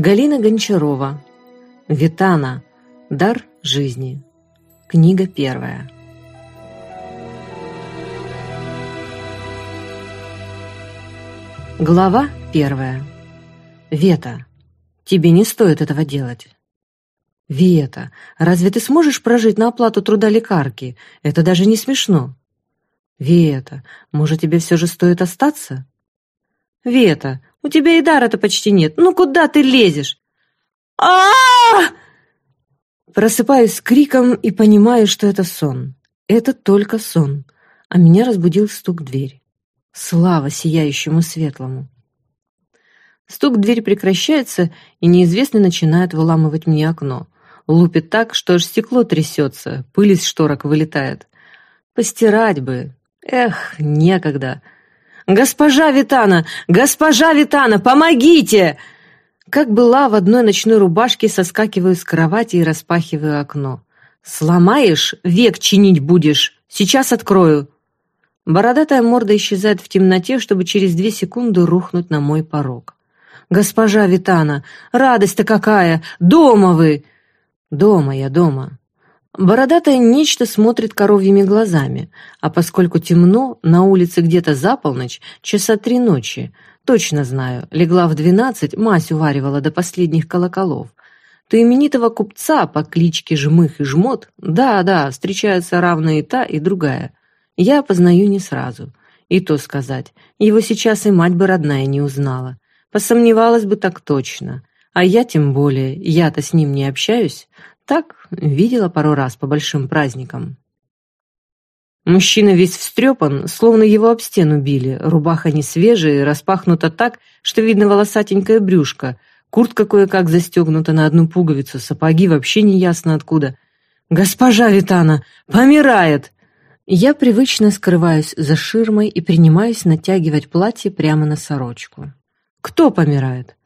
Галина Гончарова. Витана. Дар жизни. Книга первая. Глава первая. Вета, тебе не стоит этого делать. Вета, разве ты сможешь прожить на оплату труда лекарки? Это даже не смешно. Вета, может, тебе все же стоит остаться? Вета, у тебя и дара-то почти нет. Ну куда ты лезешь? а Просыпаюсь с криком и понимаю, что это сон. Это только сон. А меня разбудил стук в дверь. Слава сияющему светлому. Стук в дверь прекращается, и неизвестный начинает выламывать мне окно. Лупит так, что аж стекло трясется, пыль из шторок вылетает. Постирать бы. Эх, некогда. «Госпожа Витана! Госпожа Витана, помогите!» Как была, в одной ночной рубашке соскакиваю с кровати и распахиваю окно. «Сломаешь? Век чинить будешь! Сейчас открою!» Бородатая морда исчезает в темноте, чтобы через две секунды рухнуть на мой порог. «Госпожа Витана, радость-то какая! Дома вы!» «Дома я, дома. Бородатое нечто смотрит коровьими глазами, а поскольку темно, на улице где-то за полночь, часа три ночи, точно знаю, легла в двенадцать, мазь уваривала до последних колоколов. То именитого купца по кличке Жмых и Жмот, да-да, встречаются равно и та, и другая. Я познаю не сразу. И то сказать, его сейчас и мать бы родная не узнала. Посомневалась бы так точно. А я тем более, я-то с ним не общаюсь, так, видела пару раз по большим праздникам. Мужчина весь встрепан, словно его об стену били, рубаха не свежая, распахнута так, что видно волосатенькое брюшко, куртка кое-как застегнута на одну пуговицу, сапоги вообще не ясно откуда. «Госпожа Витана! Помирает!» Я привычно скрываюсь за ширмой и принимаюсь натягивать платье прямо на сорочку. «Кто помирает?»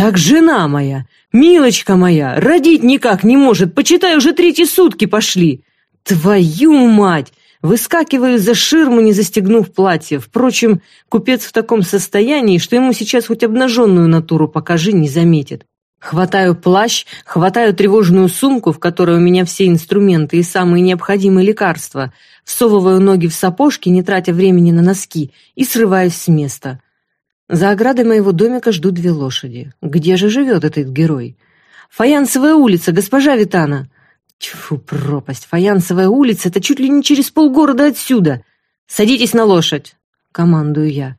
«Так жена моя! Милочка моя! Родить никак не может! Почитай, уже третьи сутки пошли!» «Твою мать!» Выскакиваю за ширму, не застегнув платье. Впрочем, купец в таком состоянии, что ему сейчас хоть обнаженную натуру покажи, не заметит. Хватаю плащ, хватаю тревожную сумку, в которой у меня все инструменты и самые необходимые лекарства, всовываю ноги в сапожки, не тратя времени на носки, и срываюсь с места. За оградой моего домика ждут две лошади. Где же живет этот герой? Фаянсовая улица, госпожа Витана. Тьфу, пропасть. Фаянсовая улица — это чуть ли не через полгорода отсюда. Садитесь на лошадь, командую я.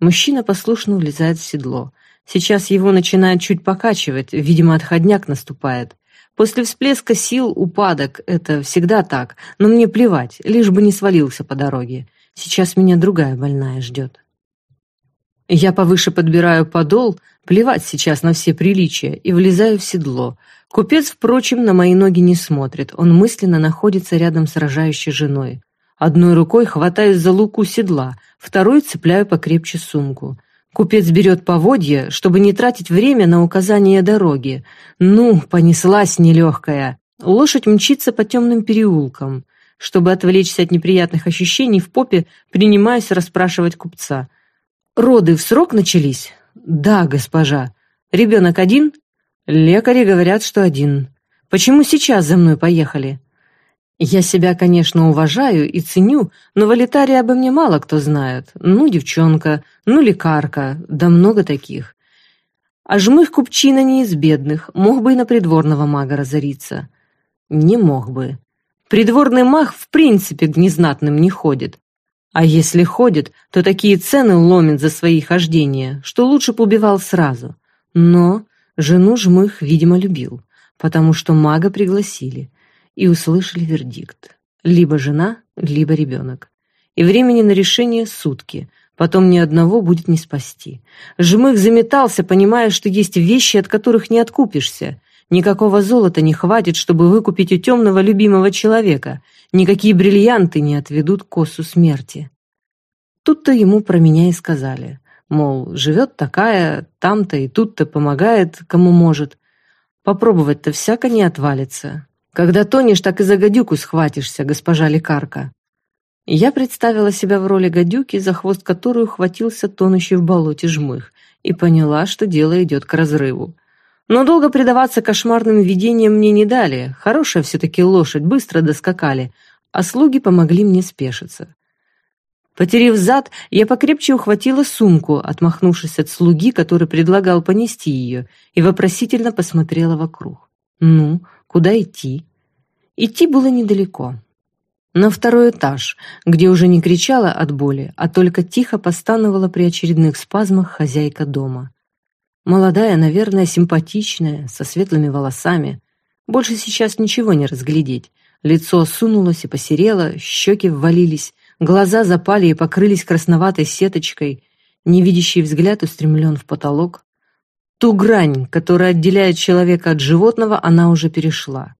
Мужчина послушно влезает в седло. Сейчас его начинает чуть покачивать, видимо, отходняк наступает. После всплеска сил упадок — это всегда так, но мне плевать, лишь бы не свалился по дороге. Сейчас меня другая больная ждет. Я повыше подбираю подол, плевать сейчас на все приличия, и влезаю в седло. Купец, впрочем, на мои ноги не смотрит, он мысленно находится рядом с рожающей женой. Одной рукой хватаюсь за луку седла, второй цепляю покрепче сумку. Купец берет поводья, чтобы не тратить время на указание дороги. Ну, понеслась нелегкая. Лошадь мчится по темным переулкам. Чтобы отвлечься от неприятных ощущений в попе, принимаюсь расспрашивать купца. Роды в срок начались? Да, госпожа. Ребенок один? Лекари говорят, что один. Почему сейчас за мной поехали? Я себя, конечно, уважаю и ценю, но в Алитарии обо мне мало кто знает. Ну, девчонка, ну, лекарка, да много таких. А жмых купчина не из бедных, мог бы и на придворного мага разориться. Не мог бы. Придворный маг в принципе к незнатным не ходит. А если ходит, то такие цены ломит за свои хождения, что лучше бы убивал сразу. Но жену Жмых, видимо, любил, потому что мага пригласили и услышали вердикт. Либо жена, либо ребенок. И времени на решение сутки, потом ни одного будет не спасти. Жмых заметался, понимая, что есть вещи, от которых не откупишься. Никакого золота не хватит, чтобы выкупить у темного любимого человека — Никакие бриллианты не отведут косу смерти. Тут-то ему про меня и сказали. Мол, живет такая, там-то и тут-то помогает, кому может. Попробовать-то всяко не отвалится. Когда тонешь, так и за гадюку схватишься, госпожа лекарка. Я представила себя в роли гадюки, за хвост которую хватился тонущий в болоте жмых, и поняла, что дело идет к разрыву. Но долго предаваться кошмарным видениям мне не дали. Хорошая все-таки лошадь, быстро доскакали, а слуги помогли мне спешиться. Потерев зад, я покрепче ухватила сумку, отмахнувшись от слуги, который предлагал понести ее, и вопросительно посмотрела вокруг. Ну, куда идти? Идти было недалеко. На второй этаж, где уже не кричала от боли, а только тихо постановала при очередных спазмах хозяйка дома. Молодая, наверное, симпатичная, со светлыми волосами. Больше сейчас ничего не разглядеть. Лицо осунулось и посерело, щеки ввалились, глаза запали и покрылись красноватой сеточкой, невидящий взгляд устремлен в потолок. Ту грань, которая отделяет человека от животного, она уже перешла.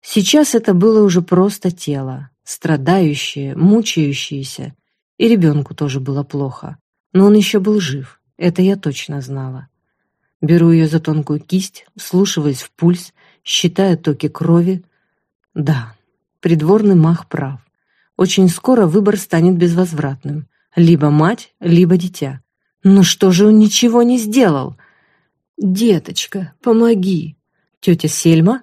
Сейчас это было уже просто тело, страдающее, мучающееся, и ребенку тоже было плохо. Но он еще был жив, это я точно знала. Беру ее за тонкую кисть, вслушиваясь в пульс, считая токи крови. Да, придворный мах прав. Очень скоро выбор станет безвозвратным. Либо мать, либо дитя. Но что же он ничего не сделал? «Деточка, помоги!» «Тетя Сельма?»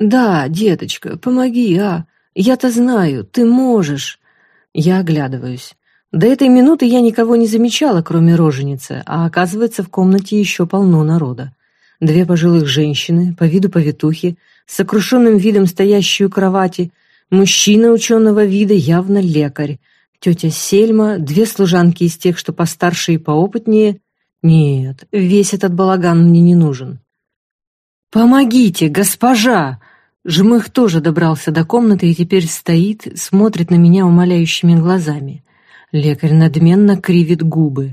«Да, деточка, помоги, а! Я-то знаю, ты можешь!» Я оглядываюсь. До этой минуты я никого не замечала, кроме роженицы, а оказывается, в комнате еще полно народа. Две пожилых женщины, по виду повитухи, с сокрушенным видом стоящие у кровати, мужчина ученого вида, явно лекарь, тетя Сельма, две служанки из тех, что постарше и поопытнее. Нет, весь этот балаган мне не нужен. «Помогите, госпожа!» Жмых тоже добрался до комнаты и теперь стоит, смотрит на меня умоляющими глазами. Лекарь надменно кривит губы.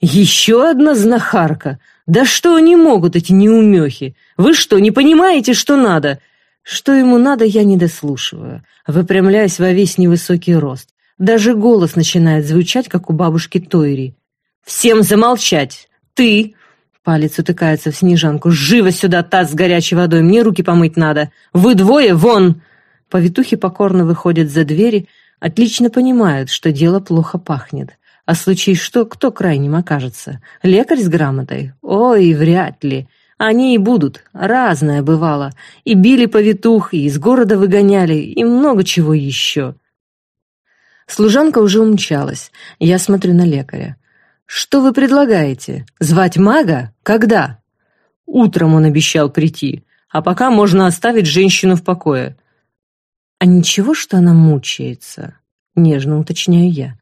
«Еще одна знахарка! Да что они могут, эти неумехи? Вы что, не понимаете, что надо?» Что ему надо, я не дослушиваю, выпрямляясь во весь невысокий рост. Даже голос начинает звучать, как у бабушки Тойри. «Всем замолчать! Ты!» Палец утыкается в снежанку. «Живо сюда, таз с горячей водой! Мне руки помыть надо! Вы двое, вон!» Повитухи покорно выходят за двери, Отлично понимают, что дело плохо пахнет. А случай что, кто крайним окажется? Лекарь с грамотой? Ой, вряд ли. Они и будут. Разное бывало. И били повитух, и из города выгоняли, и много чего еще. Служанка уже умчалась. Я смотрю на лекаря. «Что вы предлагаете? Звать мага? Когда?» Утром он обещал прийти, а пока можно оставить женщину в покое. «А ничего, что она мучается?» — нежно уточняю я.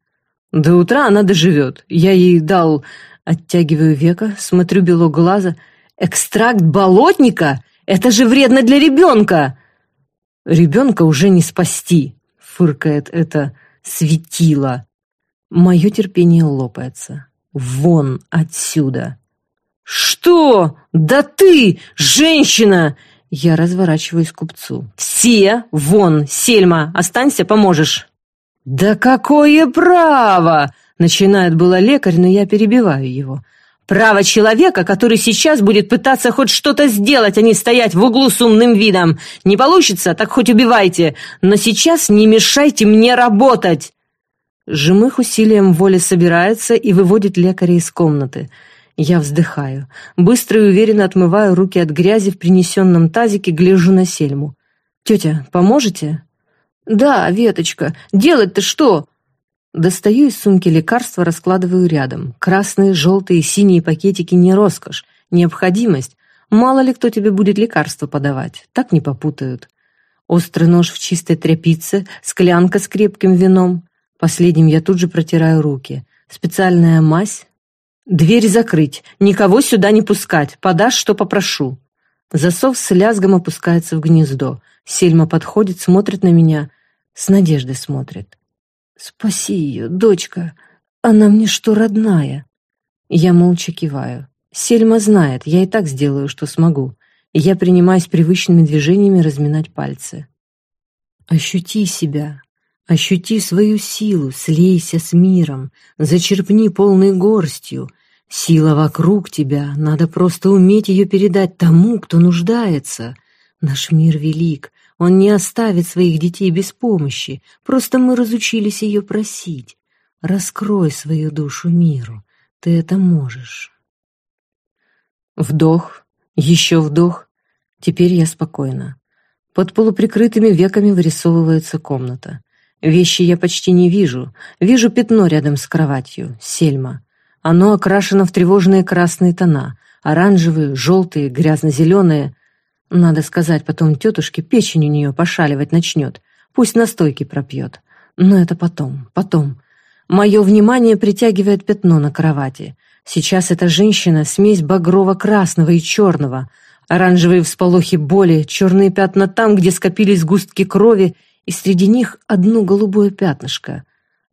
«До утра она доживет. Я ей дал...» Оттягиваю века, смотрю бело глаза. «Экстракт болотника? Это же вредно для ребенка!» «Ребенка уже не спасти», — фыркает это светило. Мое терпение лопается. «Вон отсюда!» «Что? Да ты, женщина! Я разворачиваюсь к купцу. «Все! Вон! Сельма! Останься, поможешь!» «Да какое право!» Начинает было лекарь, но я перебиваю его. «Право человека, который сейчас будет пытаться хоть что-то сделать, а не стоять в углу с умным видом. Не получится, так хоть убивайте, но сейчас не мешайте мне работать!» Жемых усилием воли собирается и выводит лекаря из комнаты – я вздыхаю. Быстро и уверенно отмываю руки от грязи в принесенном тазике, гляжу на сельму. «Тетя, поможете?» «Да, Веточка. Делать-то что?» Достаю из сумки лекарства, раскладываю рядом. Красные, желтые, синие пакетики не роскошь, необходимость. Мало ли кто тебе будет лекарство подавать, так не попутают. Острый нож в чистой тряпице, склянка с крепким вином. Последним я тут же протираю руки. Специальная мазь, «Дверь закрыть, никого сюда не пускать, подашь, что попрошу». Засов с лязгом опускается в гнездо. Сельма подходит, смотрит на меня, с надеждой смотрит. «Спаси ее, дочка, она мне что, родная?» Я молча киваю. Сельма знает, я и так сделаю, что смогу. Я принимаюсь привычными движениями разминать пальцы. Ощути себя, ощути свою силу, слейся с миром, зачерпни полной горстью, Сила вокруг тебя, надо просто уметь ее передать тому, кто нуждается. Наш мир велик, он не оставит своих детей без помощи, просто мы разучились ее просить. Раскрой свою душу миру, ты это можешь. Вдох, Еще вдох. Теперь я спокойна. Под полуприкрытыми веками вырисовывается комната. Вещи я почти не вижу. Вижу пятно рядом с кроватью. Сельма. Оно окрашено в тревожные красные тона. Оранжевые, желтые, грязно-зеленые. Надо сказать потом тетушке, печень у нее пошаливать начнет. Пусть настойки пропьет. Но это потом, потом. Мое внимание притягивает пятно на кровати. Сейчас эта женщина — смесь багрово-красного и черного. Оранжевые всполохи боли, черные пятна там, где скопились густки крови, и среди них одно голубое пятнышко.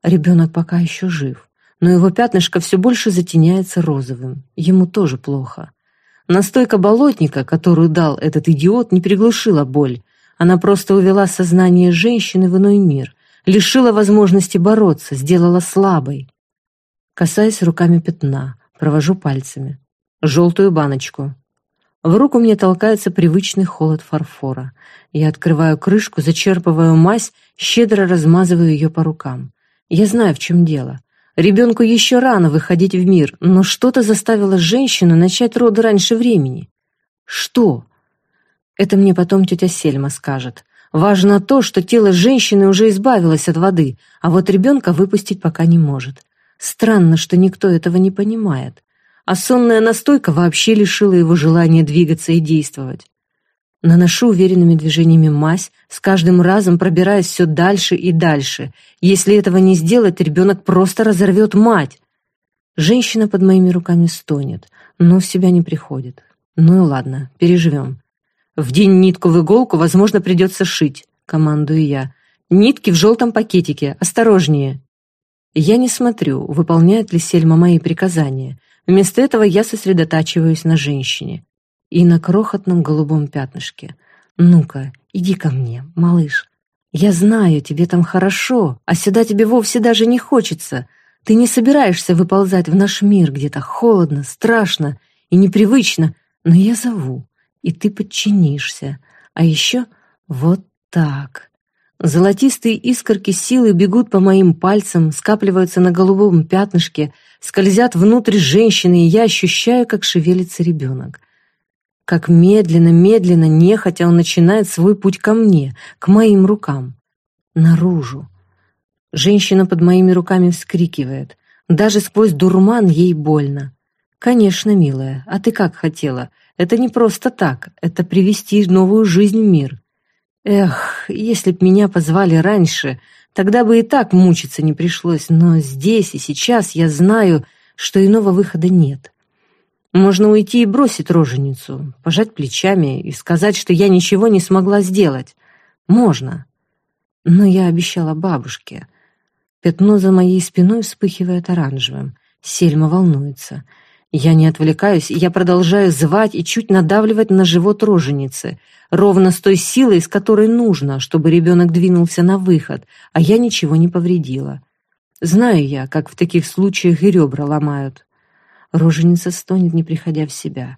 Ребенок пока еще жив, но его пятнышко все больше затеняется розовым. Ему тоже плохо. Настойка болотника, которую дал этот идиот, не приглушила боль. Она просто увела сознание женщины в иной мир, лишила возможности бороться, сделала слабой. Касаясь руками пятна, провожу пальцами. Желтую баночку. В руку мне толкается привычный холод фарфора. Я открываю крышку, зачерпываю мазь, щедро размазываю ее по рукам. Я знаю, в чем дело. Ребенку еще рано выходить в мир, но что-то заставило женщину начать роды раньше времени. Что? Это мне потом тетя Сельма скажет. Важно то, что тело женщины уже избавилось от воды, а вот ребенка выпустить пока не может. Странно, что никто этого не понимает а сонная настойка вообще лишила его желания двигаться и действовать. Наношу уверенными движениями мазь, с каждым разом пробираясь все дальше и дальше. Если этого не сделать, ребенок просто разорвет мать. Женщина под моими руками стонет, но в себя не приходит. Ну и ладно, переживем. В день нитку в иголку, возможно, придется шить, командую я. Нитки в желтом пакетике, осторожнее. Я не смотрю, выполняет ли Сельма мои приказания. Вместо этого я сосредотачиваюсь на женщине и на крохотном голубом пятнышке. «Ну-ка, иди ко мне, малыш. Я знаю, тебе там хорошо, а сюда тебе вовсе даже не хочется. Ты не собираешься выползать в наш мир, где то холодно, страшно и непривычно, но я зову, и ты подчинишься. А еще вот так. Золотистые искорки силы бегут по моим пальцам, скапливаются на голубом пятнышке, скользят внутрь женщины, и я ощущаю, как шевелится ребенок. Как медленно, медленно, нехотя он начинает свой путь ко мне, к моим рукам. Наружу. Женщина под моими руками вскрикивает. Даже сквозь дурман ей больно. «Конечно, милая, а ты как хотела? Это не просто так, это привести новую жизнь в мир. Эх, если б меня позвали раньше, тогда бы и так мучиться не пришлось, но здесь и сейчас я знаю, что иного выхода нет. Можно уйти и бросить роженицу, пожать плечами и сказать, что я ничего не смогла сделать. Можно. Но я обещала бабушке. Пятно за моей спиной вспыхивает оранжевым. Сельма волнуется. Я не отвлекаюсь, я продолжаю звать и чуть надавливать на живот роженицы — ровно с той силой, с которой нужно, чтобы ребенок двинулся на выход, а я ничего не повредила. Знаю я, как в таких случаях и ребра ломают. Роженица стонет, не приходя в себя.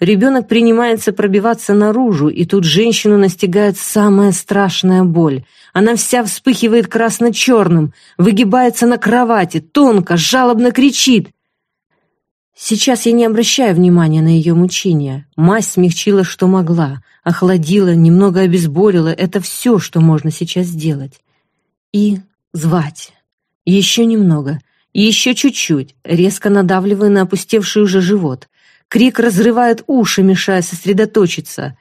Ребенок принимается пробиваться наружу, и тут женщину настигает самая страшная боль. Она вся вспыхивает красно-черным, выгибается на кровати, тонко, жалобно кричит. Сейчас я не обращаю внимания на ее мучения. Мать смягчила, что могла охладила, немного обезболила. Это все, что можно сейчас сделать. И звать. Еще немного. Еще чуть-чуть, резко надавливая на опустевший уже живот. Крик разрывает уши, мешая сосредоточиться.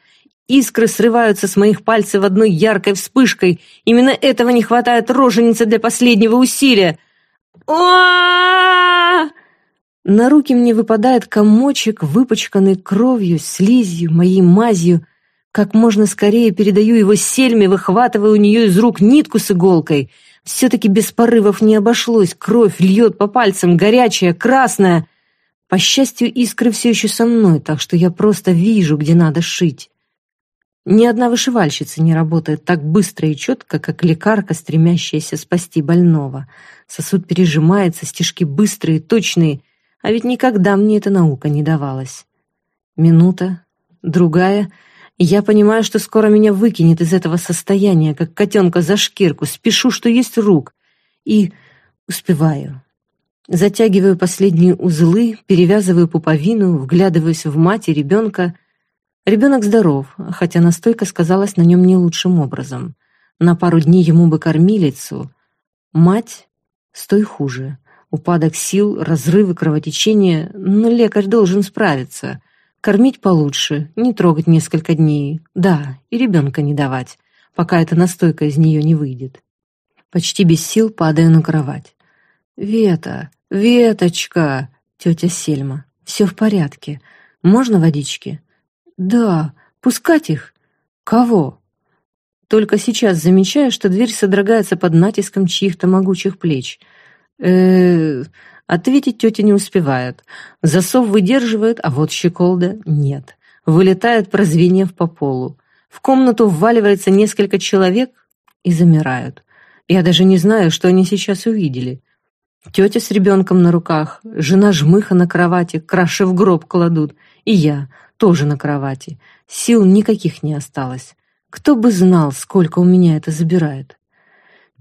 Искры срываются с моих пальцев одной яркой вспышкой. Именно этого не хватает роженице для последнего усилия. о На руки мне выпадает комочек, выпачканный кровью, слизью, моей мазью. Как можно скорее передаю его Сельме, выхватывая у нее из рук нитку с иголкой. Все-таки без порывов не обошлось, кровь льет по пальцам, горячая, красная. По счастью, искры все еще со мной, так что я просто вижу, где надо шить. Ни одна вышивальщица не работает так быстро и четко, как лекарка, стремящаяся спасти больного. Сосуд пережимается, стежки быстрые, точные, а ведь никогда мне эта наука не давалась. Минута, другая — я понимаю, что скоро меня выкинет из этого состояния, как котенка за шкирку, спешу, что есть рук. И успеваю. Затягиваю последние узлы, перевязываю пуповину, вглядываюсь в мать и ребенка — Ребенок здоров, хотя настойка сказалась на нем не лучшим образом. На пару дней ему бы кормилицу. Мать с той хуже. Упадок сил, разрывы, кровотечения, но лекарь должен справиться. Кормить получше, не трогать несколько дней. Да, и ребенка не давать, пока эта настойка из нее не выйдет. Почти без сил падаю на кровать. «Вета, Веточка!» Тетя Сельма. «Все в порядке. Можно водички?» «Да. Пускать их?» «Кого?» Только сейчас замечаю, что дверь содрогается под натиском чьих-то могучих плеч. Э Ответить тетя не успевает. Засов выдерживает, а вот щеколда нет. Вылетает, прозвенев по полу. В комнату вваливается несколько человек и замирают. Я даже не знаю, что они сейчас увидели. Тетя с ребенком на руках, жена жмыха на кровати, краши в гроб кладут, и я тоже на кровати. Сил никаких не осталось. Кто бы знал, сколько у меня это забирает.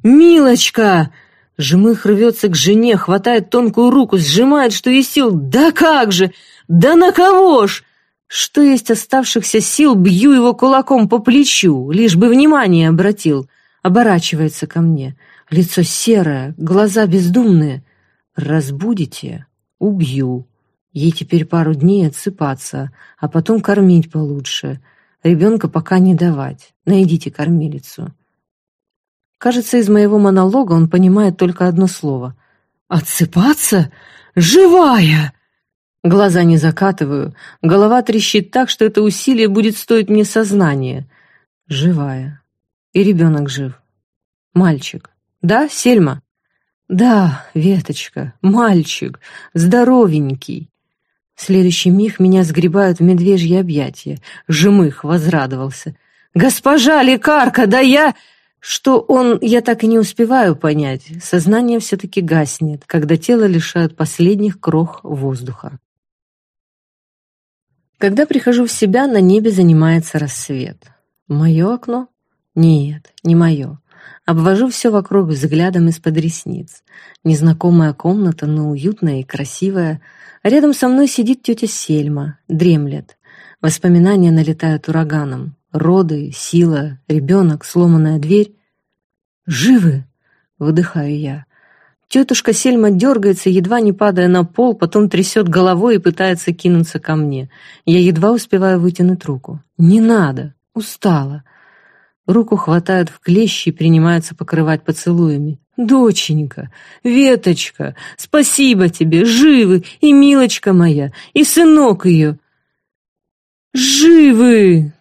«Милочка!» Жмых рвется к жене, хватает тонкую руку, сжимает, что есть сил. «Да как же! Да на кого ж?» Что есть оставшихся сил, бью его кулаком по плечу, лишь бы внимание обратил. Оборачивается ко мне. Лицо серое, глаза бездумные. «Разбудите? Убью. Ей теперь пару дней отсыпаться, а потом кормить получше. Ребенка пока не давать. Найдите кормилицу». Кажется, из моего монолога он понимает только одно слово. «Отсыпаться? Живая!» Глаза не закатываю, голова трещит так, что это усилие будет стоить мне сознания. Живая. И ребенок жив. Мальчик. Да, Сельма? Да, Веточка, мальчик, здоровенький. В следующий миг меня сгребают в медвежье объятия. Жемых возрадовался. «Госпожа лекарка, да я...» Что он, я так и не успеваю понять. Сознание все-таки гаснет, когда тело лишают последних крох воздуха. Когда прихожу в себя, на небе занимается рассвет. Мое окно? Нет, не мое. Обвожу все вокруг взглядом из-под ресниц. Незнакомая комната, но уютная и красивая. Рядом со мной сидит тетя Сельма, дремлет. Воспоминания налетают ураганом. Роды, сила, ребенок, сломанная дверь. «Живы!» — выдыхаю я. Тетушка Сельма дергается, едва не падая на пол, потом трясет головой и пытается кинуться ко мне. Я едва успеваю вытянуть руку. «Не надо! Устала!» Руку хватают в клещи и принимаются покрывать поцелуями. «Доченька, Веточка, спасибо тебе, живы, и милочка моя, и сынок ее!» «Живы!»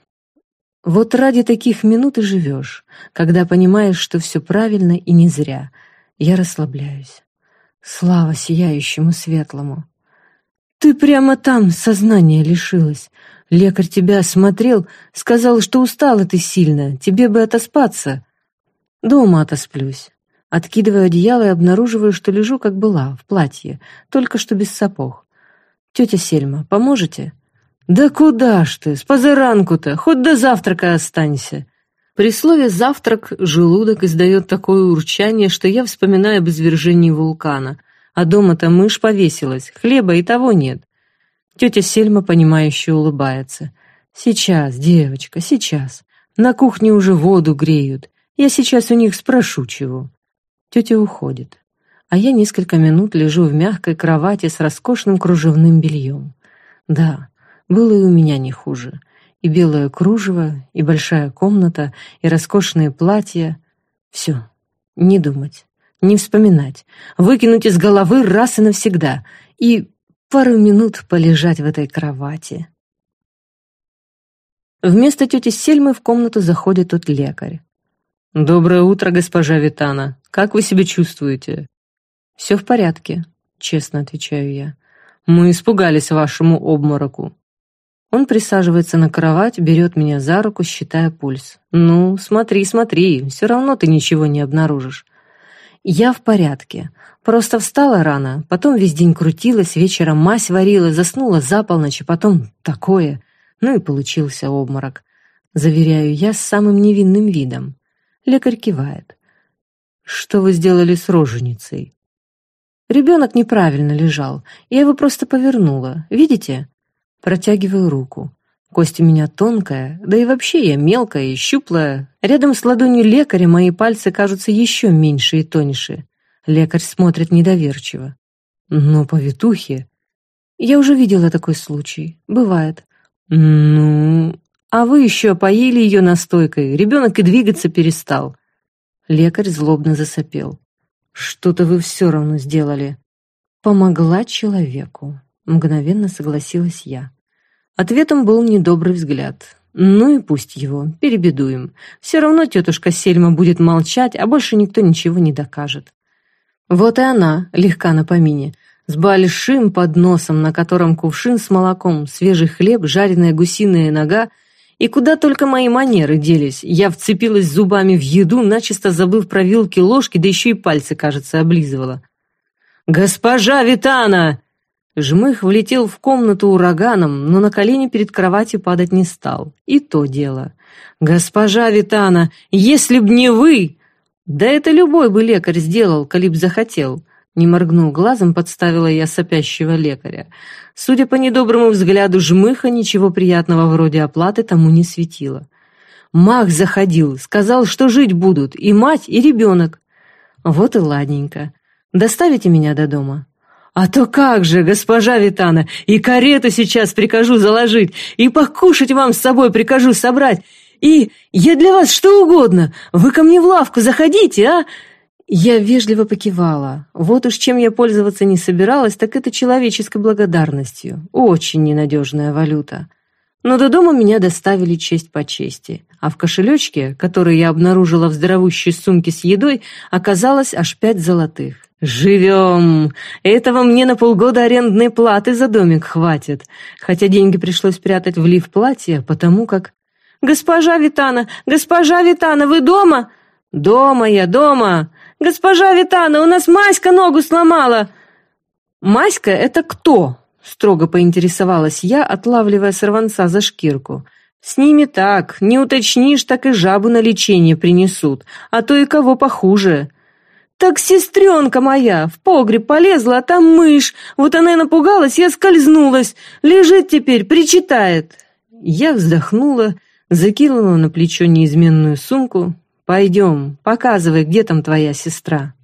Вот ради таких минут и живешь, когда понимаешь, что все правильно и не зря. Я расслабляюсь. Слава сияющему светлому. Ты прямо там сознание лишилась. Лекарь тебя осмотрел, сказал, что устала ты сильно, тебе бы отоспаться. Дома отосплюсь. Откидываю одеяло и обнаруживаю, что лежу, как была, в платье, только что без сапог. Тетя Сельма, поможете? «Да куда ж ты? С позаранку-то! Хоть до завтрака останься!» При слове «завтрак» желудок издает такое урчание, что я вспоминаю об извержении вулкана. А дома-то мышь повесилась, хлеба и того нет. Тетя Сельма, понимающе улыбается. «Сейчас, девочка, сейчас. На кухне уже воду греют. Я сейчас у них спрошу чего». Тетя уходит. А я несколько минут лежу в мягкой кровати с роскошным кружевным бельем. Да, было и у меня не хуже. И белое кружево, и большая комната, и роскошные платья. Все. Не думать, не вспоминать, выкинуть из головы раз и навсегда. И пару минут полежать в этой кровати. Вместо тети Сельмы в комнату заходит тот лекарь. «Доброе утро, госпожа Витана. Как вы себя чувствуете?» «Все в порядке», — честно отвечаю я. «Мы испугались вашему обмороку. Он присаживается на кровать, берет меня за руку, считая пульс. «Ну, смотри, смотри, все равно ты ничего не обнаружишь». «Я в порядке. Просто встала рано, потом весь день крутилась, вечером мазь варила, заснула за полночь, а потом такое. Ну и получился обморок. Заверяю я с самым невинным видом. Лекарь кивает. «Что вы сделали с роженицей?» Ребенок неправильно лежал. Я его просто повернула. Видите? Протягиваю руку. Кость у меня тонкая, да и вообще я мелкая и щуплая. Рядом с ладонью лекаря мои пальцы кажутся еще меньше и тоньше. Лекарь смотрит недоверчиво. Но повитухи... Я уже видела такой случай. Бывает. Ну... А вы еще поили ее настойкой. Ребенок и двигаться перестал. Лекарь злобно засопел. Что-то вы все равно сделали. Помогла человеку. Мгновенно согласилась я. Ответом был недобрый взгляд. Ну и пусть его, перебедуем. Все равно тетушка Сельма будет молчать, а больше никто ничего не докажет. Вот и она, легка на помине, с большим подносом, на котором кувшин с молоком, свежий хлеб, жареная гусиная нога, и куда только мои манеры делись. Я вцепилась зубами в еду, начисто забыв про вилки, ложки, да еще и пальцы, кажется, облизывала. «Госпожа Витана!» Жмых влетел в комнату ураганом, но на колени перед кроватью падать не стал. И то дело. «Госпожа Витана, если б не вы!» «Да это любой бы лекарь сделал, коли б захотел». Не моргнул глазом, подставила я сопящего лекаря. Судя по недоброму взгляду жмыха, ничего приятного вроде оплаты тому не светило. Мах заходил, сказал, что жить будут и мать, и ребенок. Вот и ладненько. Доставите меня до дома. «А то как же, госпожа Витана, и карету сейчас прикажу заложить, и покушать вам с собой прикажу собрать, и я для вас что угодно, вы ко мне в лавку заходите, а?» Я вежливо покивала. Вот уж чем я пользоваться не собиралась, так это человеческой благодарностью. Очень ненадежная валюта. Но до дома меня доставили честь по чести, а в кошелечке, который я обнаружила в здоровущей сумке с едой, оказалось аж пять золотых. «Живем! Этого мне на полгода арендной платы за домик хватит, хотя деньги пришлось прятать в лиф платья, потому как...» «Госпожа Витана! Госпожа Витана, вы дома?» «Дома я, дома! Госпожа Витана, у нас Маська ногу сломала!» «Маська — это кто?» — строго поинтересовалась я, отлавливая сорванца за шкирку. «С ними так, не уточнишь, так и жабу на лечение принесут, а то и кого похуже». «Так сестренка моя в погреб полезла, а там мышь. Вот она и напугалась, я скользнулась. Лежит теперь, причитает». Я вздохнула, закинула на плечо неизменную сумку. «Пойдем, показывай, где там твоя сестра».